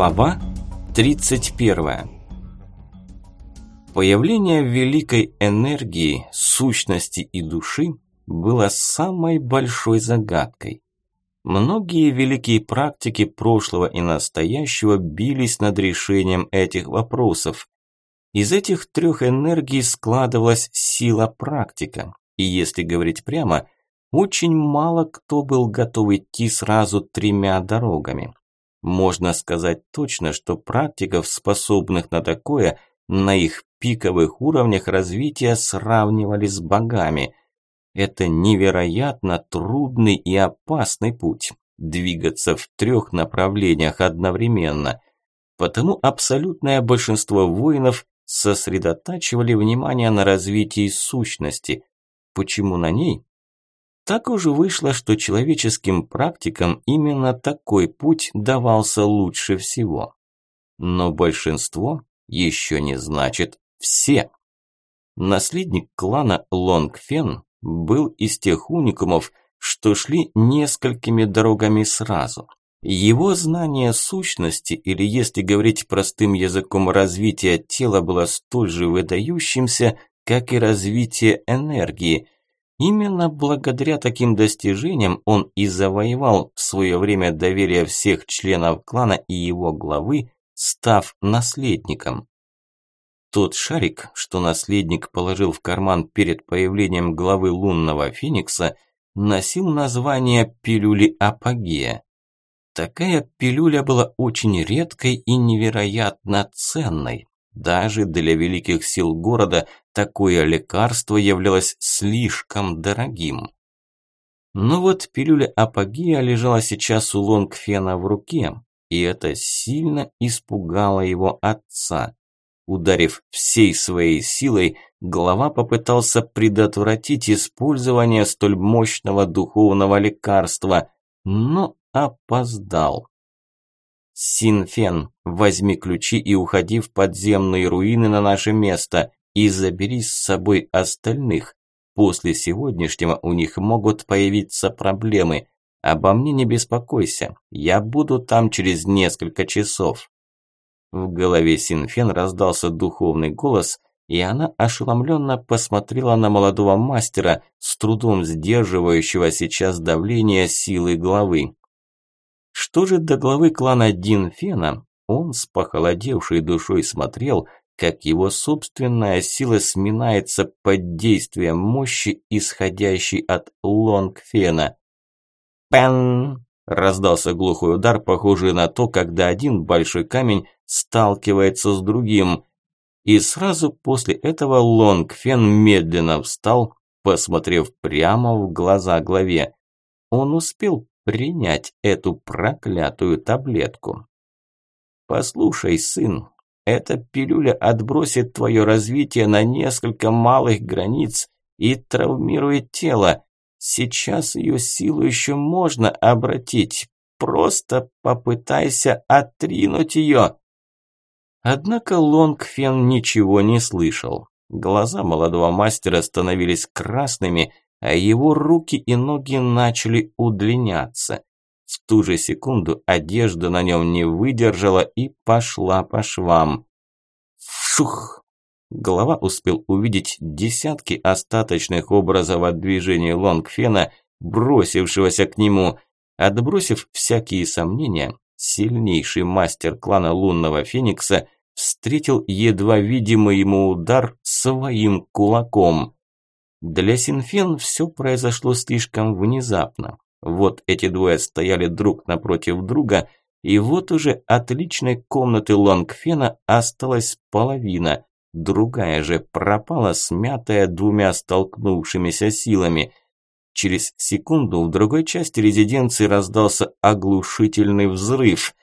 Глава 31. Появление великой энергии, сущности и души было самой большой загадкой. Многие великие практики прошлого и настоящего бились над решением этих вопросов. Из этих трех энергий складывалась сила практика, и если говорить прямо, очень мало кто был готов идти сразу тремя дорогами. Можно сказать точно, что практиков, способных на такое, на их пиковых уровнях развития сравнивали с богами. Это невероятно трудный и опасный путь – двигаться в трех направлениях одновременно. Потому абсолютное большинство воинов сосредотачивали внимание на развитии сущности. Почему на ней? Так уже вышло, что человеческим практикам именно такой путь давался лучше всего. Но большинство еще не значит все. Наследник клана Лонгфен был из тех уникумов, что шли несколькими дорогами сразу. Его знание сущности, или если говорить простым языком, развитие тела было столь же выдающимся, как и развитие энергии – Именно благодаря таким достижениям он и завоевал в свое время доверие всех членов клана и его главы, став наследником. Тот шарик, что наследник положил в карман перед появлением главы лунного феникса, носил название пилюли апогея. Такая пилюля была очень редкой и невероятно ценной. Даже для великих сил города такое лекарство являлось слишком дорогим. Но вот пилюля апогея лежала сейчас у Лонгфена в руке, и это сильно испугало его отца. Ударив всей своей силой, глава попытался предотвратить использование столь мощного духовного лекарства, но опоздал. Синфен, возьми ключи и уходи в подземные руины на наше место и забери с собой остальных. После сегодняшнего у них могут появиться проблемы. Обо мне не беспокойся, я буду там через несколько часов. В голове Синфен раздался духовный голос, и она ошеломленно посмотрела на молодого мастера, с трудом сдерживающего сейчас давление силы главы. Что же до главы клана Динфена, он с похолодевшей душой смотрел, как его собственная сила сминается под действием мощи, исходящей от Лонгфена. «Пен!» – раздался глухой удар, похожий на то, когда один большой камень сталкивается с другим. И сразу после этого Лонгфен медленно встал, посмотрев прямо в глаза главе. Он успел принять эту проклятую таблетку. Послушай, сын, эта пилюля отбросит твое развитие на несколько малых границ и травмирует тело. Сейчас ее силу еще можно обратить. Просто попытайся отринуть ее. Однако Лонгфен ничего не слышал. Глаза молодого мастера становились красными, а его руки и ноги начали удлиняться. В ту же секунду одежда на нем не выдержала и пошла по швам. Фух! Голова успел увидеть десятки остаточных образов от движения Лонгфена, бросившегося к нему. Отбросив всякие сомнения, сильнейший мастер клана Лунного Феникса встретил едва видимый ему удар своим кулаком. Для Синфен все произошло слишком внезапно. Вот эти двое стояли друг напротив друга, и вот уже от личной комнаты Лонгфена осталась половина, другая же пропала, смятая двумя столкнувшимися силами. Через секунду в другой части резиденции раздался оглушительный взрыв.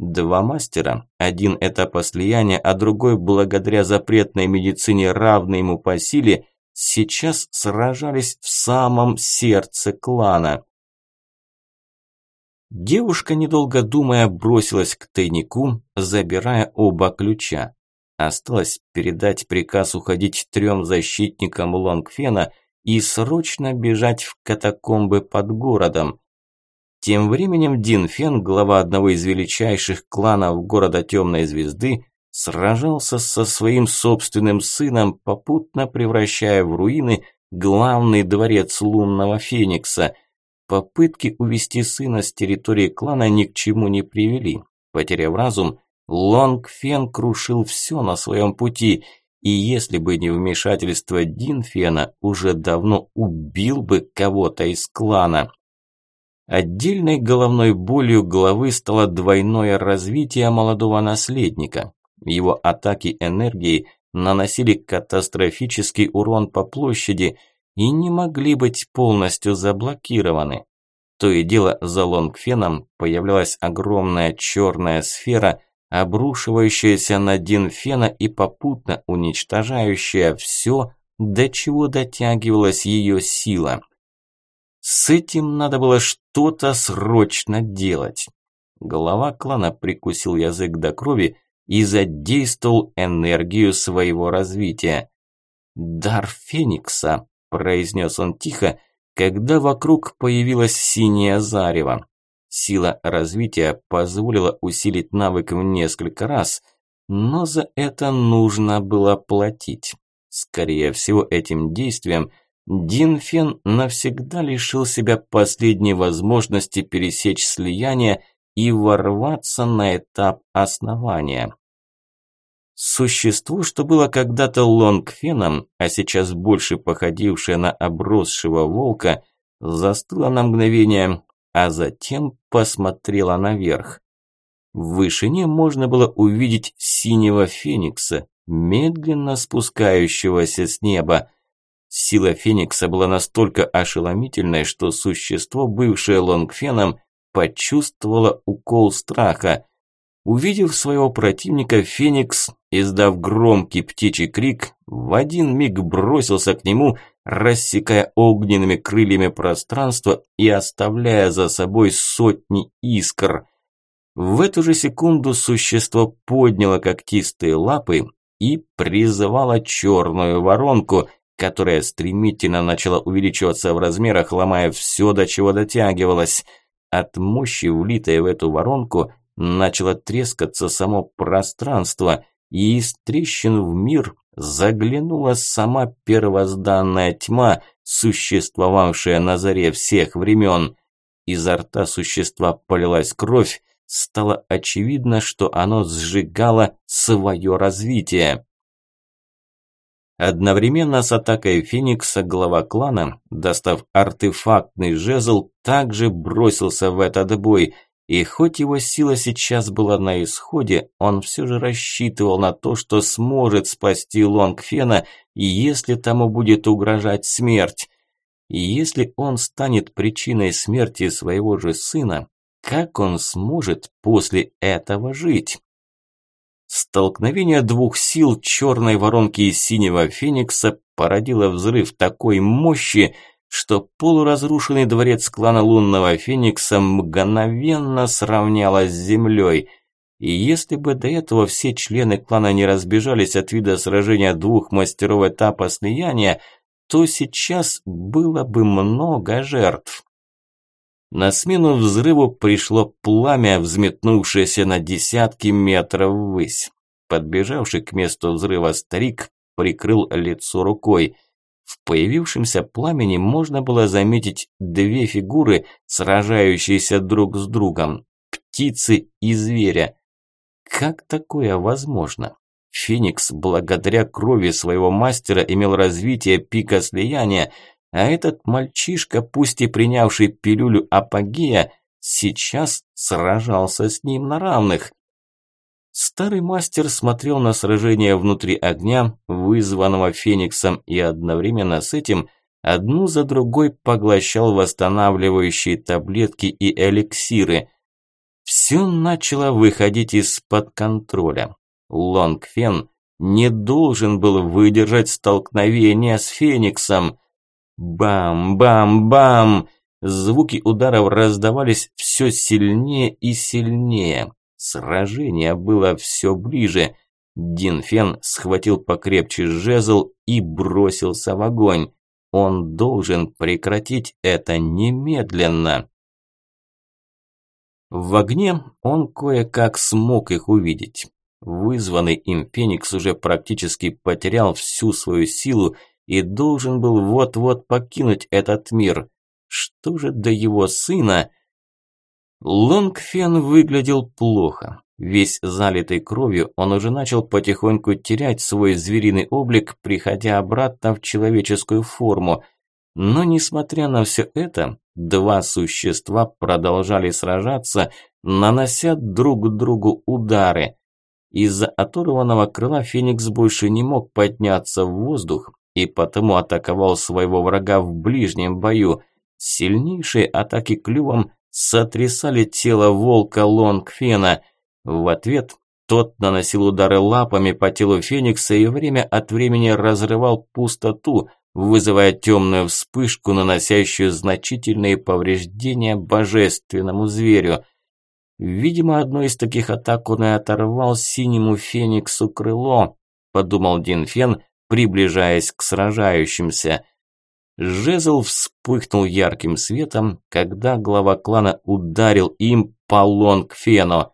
Два мастера, один этап слияния, а другой благодаря запретной медицине равный ему по силе – сейчас сражались в самом сердце клана. Девушка, недолго думая, бросилась к тайнику, забирая оба ключа. Осталось передать приказ уходить трем защитникам Лонгфена и срочно бежать в катакомбы под городом. Тем временем Дин Фен, глава одного из величайших кланов города Темной Звезды, сражался со своим собственным сыном, попутно превращая в руины главный дворец лунного феникса. Попытки увести сына с территории клана ни к чему не привели. Потеряв разум, Лонг Фен крушил все на своем пути, и если бы не вмешательство Динфена, уже давно убил бы кого-то из клана. Отдельной головной болью главы стало двойное развитие молодого наследника. Его атаки энергии наносили катастрофический урон по площади и не могли быть полностью заблокированы. То и дело за Лонгфеном появлялась огромная черная сфера, обрушивающаяся на Динфена и попутно уничтожающая все, до чего дотягивалась ее сила – с этим надо было что-то срочно делать. Глава клана прикусил язык до крови и задействовал энергию своего развития. «Дар Феникса», – произнес он тихо, когда вокруг появилась синяя зарево. Сила развития позволила усилить навык в несколько раз, но за это нужно было платить. Скорее всего, этим действием – Дин Фен навсегда лишил себя последней возможности пересечь слияние и ворваться на этап основания. Существо, что было когда-то Лонгфеном, а сейчас больше походившее на обросшего волка, застыло на мгновение, а затем посмотрело наверх. В вышине можно было увидеть синего феникса, медленно спускающегося с неба, Сила Феникса была настолько ошеломительной, что существо, бывшее Лонгфеном, почувствовало укол страха. Увидев своего противника, Феникс, издав громкий птичий крик, в один миг бросился к нему, рассекая огненными крыльями пространство и оставляя за собой сотни искр. В эту же секунду существо подняло когтистые лапы и призывало черную воронку – которая стремительно начала увеличиваться в размерах, ломая все, до чего дотягивалась. От мощи, влитой в эту воронку, начало трескаться само пространство, и из трещин в мир заглянула сама первозданная тьма, существовавшая на заре всех времен. Изо рта существа полилась кровь, стало очевидно, что оно сжигало свое развитие. Одновременно с атакой Феникса глава клана, достав артефактный жезл, также бросился в этот бой. И хоть его сила сейчас была на исходе, он все же рассчитывал на то, что сможет спасти Лонгфена, если тому будет угрожать смерть. И если он станет причиной смерти своего же сына, как он сможет после этого жить? Столкновение двух сил черной воронки и синего феникса породило взрыв такой мощи, что полуразрушенный дворец клана лунного феникса мгновенно сравнялось с землей. И если бы до этого все члены клана не разбежались от вида сражения двух мастеров этапа слияния, то сейчас было бы много жертв. На смену взрыву пришло пламя, взметнувшееся на десятки метров ввысь. Подбежавший к месту взрыва старик прикрыл лицо рукой. В появившемся пламени можно было заметить две фигуры, сражающиеся друг с другом – птицы и зверя. Как такое возможно? Феникс, благодаря крови своего мастера, имел развитие пика слияния – а этот мальчишка, пусть и принявший пилюлю апогея, сейчас сражался с ним на равных. Старый мастер смотрел на сражение внутри огня, вызванного Фениксом, и одновременно с этим одну за другой поглощал восстанавливающие таблетки и эликсиры. Все начало выходить из-под контроля. Лонгфен не должен был выдержать столкновение с Фениксом. Бам-бам-бам! Звуки ударов раздавались все сильнее и сильнее. Сражение было все ближе. Дин Фен схватил покрепче жезл и бросился в огонь. Он должен прекратить это немедленно. В огне он кое-как смог их увидеть. Вызванный им Феникс уже практически потерял всю свою силу и должен был вот-вот покинуть этот мир. Что же до его сына? Лонгфен выглядел плохо. Весь залитый кровью, он уже начал потихоньку терять свой звериный облик, приходя обратно в человеческую форму. Но несмотря на все это, два существа продолжали сражаться, нанося друг другу удары. Из-за оторванного крыла Феникс больше не мог подняться в воздух и потому атаковал своего врага в ближнем бою. Сильнейшие атаки клювом сотрясали тело волка Лонгфена. В ответ тот наносил удары лапами по телу Феникса и время от времени разрывал пустоту, вызывая темную вспышку, наносящую значительные повреждения божественному зверю. Видимо, одной из таких атак он и оторвал синему Фениксу крыло, подумал Динфен, приближаясь к сражающимся. Жезл вспыхнул ярким светом, когда глава клана ударил им по Лонгфену.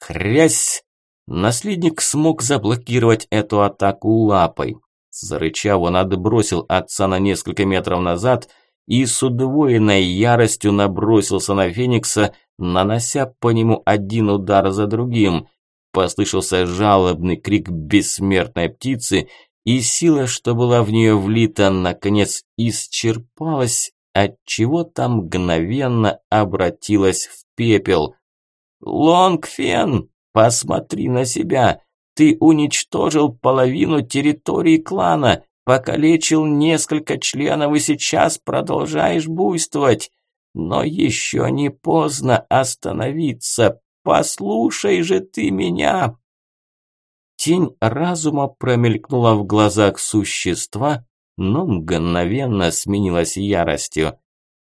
Хрясь! Наследник смог заблокировать эту атаку лапой. Зарычав, он отбросил отца на несколько метров назад и с удвоенной яростью набросился на Феникса, нанося по нему один удар за другим. Послышался жалобный крик бессмертной птицы, и сила, что была в нее влита, наконец исчерпалась, отчего там мгновенно обратилась в пепел. «Лонгфен, посмотри на себя! Ты уничтожил половину территории клана, покалечил несколько членов и сейчас продолжаешь буйствовать. Но еще не поздно остановиться. Послушай же ты меня!» Тень разума промелькнула в глазах существа, но мгновенно сменилась яростью.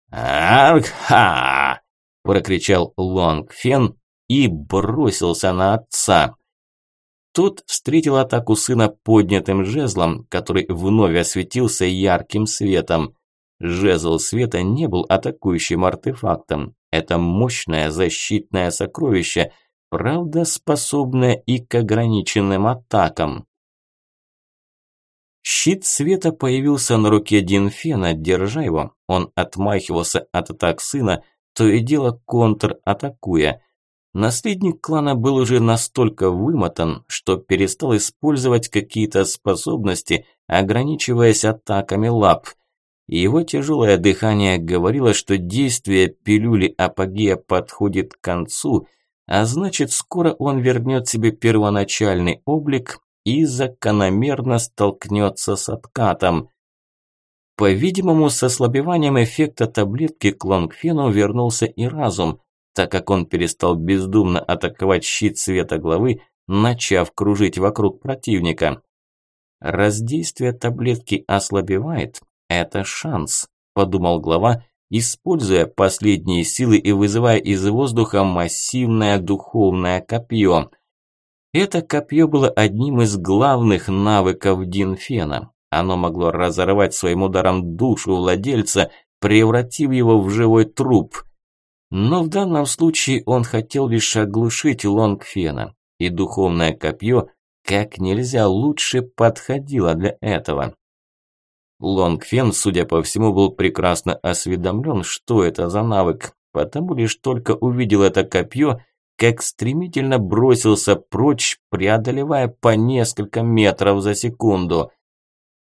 «Арха!» – прокричал Лонгфен и бросился на отца. Тот встретил атаку сына поднятым жезлом, который вновь осветился ярким светом. Жезл света не был атакующим артефактом. Это мощное защитное сокровище – правда способная и к ограниченным атакам. Щит света появился на руке Динфена, держа его. Он отмахивался от атак сына, то и дело контр-атакуя. Наследник клана был уже настолько вымотан, что перестал использовать какие-то способности, ограничиваясь атаками лап. Его тяжелое дыхание говорило, что действие пилюли апогея подходит к концу, а значит, скоро он вернет себе первоначальный облик и закономерно столкнется с откатом. По-видимому, с ослабеванием эффекта таблетки к вернулся и разум, так как он перестал бездумно атаковать щит света главы, начав кружить вокруг противника. Раз действие таблетки ослабевает, это шанс, подумал глава используя последние силы и вызывая из воздуха массивное духовное копье. Это копье было одним из главных навыков Динфена. Оно могло разорвать своим ударом душу владельца, превратив его в живой труп. Но в данном случае он хотел лишь оглушить Лонгфена, и духовное копье как нельзя лучше подходило для этого. Лонгфен, судя по всему, был прекрасно осведомлен, что это за навык, потому лишь только увидел это копье, как стремительно бросился прочь, преодолевая по несколько метров за секунду.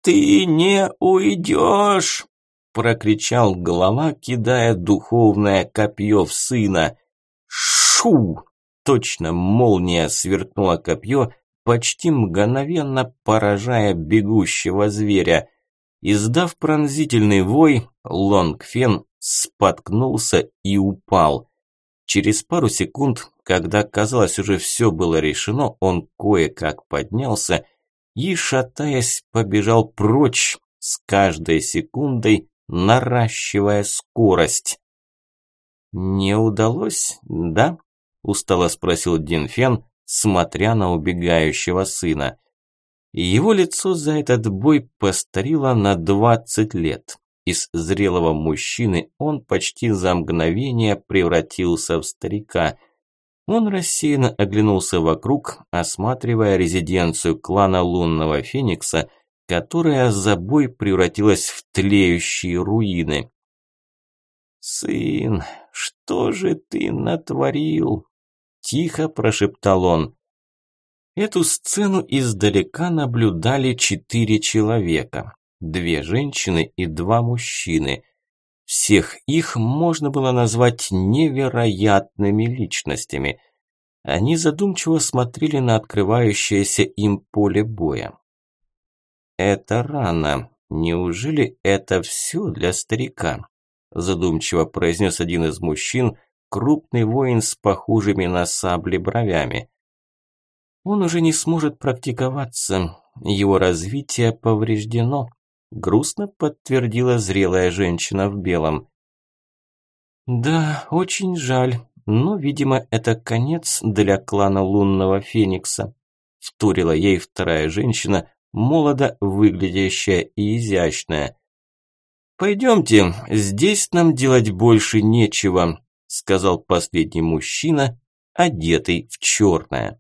«Ты не уйдешь!» – прокричал голова, кидая духовное копье в сына. «Шу!» – точно молния сверкнула копье, почти мгновенно поражая бегущего зверя – Издав пронзительный вой, Лонгфен споткнулся и упал. Через пару секунд, когда казалось уже все было решено, он кое-как поднялся и, шатаясь, побежал прочь, с каждой секундой наращивая скорость. «Не удалось, да?» – устало спросил Динфен, смотря на убегающего сына. Его лицо за этот бой постарило на 20 лет. Из зрелого мужчины он почти за мгновение превратился в старика. Он рассеянно оглянулся вокруг, осматривая резиденцию клана Лунного Феникса, которая за бой превратилась в тлеющие руины. «Сын, что же ты натворил?» – тихо прошептал он. Эту сцену издалека наблюдали четыре человека. Две женщины и два мужчины. Всех их можно было назвать невероятными личностями. Они задумчиво смотрели на открывающееся им поле боя. «Это рано. Неужели это все для старика?» Задумчиво произнес один из мужчин, крупный воин с похожими на сабли бровями. Он уже не сможет практиковаться, его развитие повреждено, грустно подтвердила зрелая женщина в белом. Да, очень жаль, но, видимо, это конец для клана лунного феникса, вторила ей вторая женщина, молодо выглядящая и изящная. «Пойдемте, здесь нам делать больше нечего», сказал последний мужчина, одетый в черное.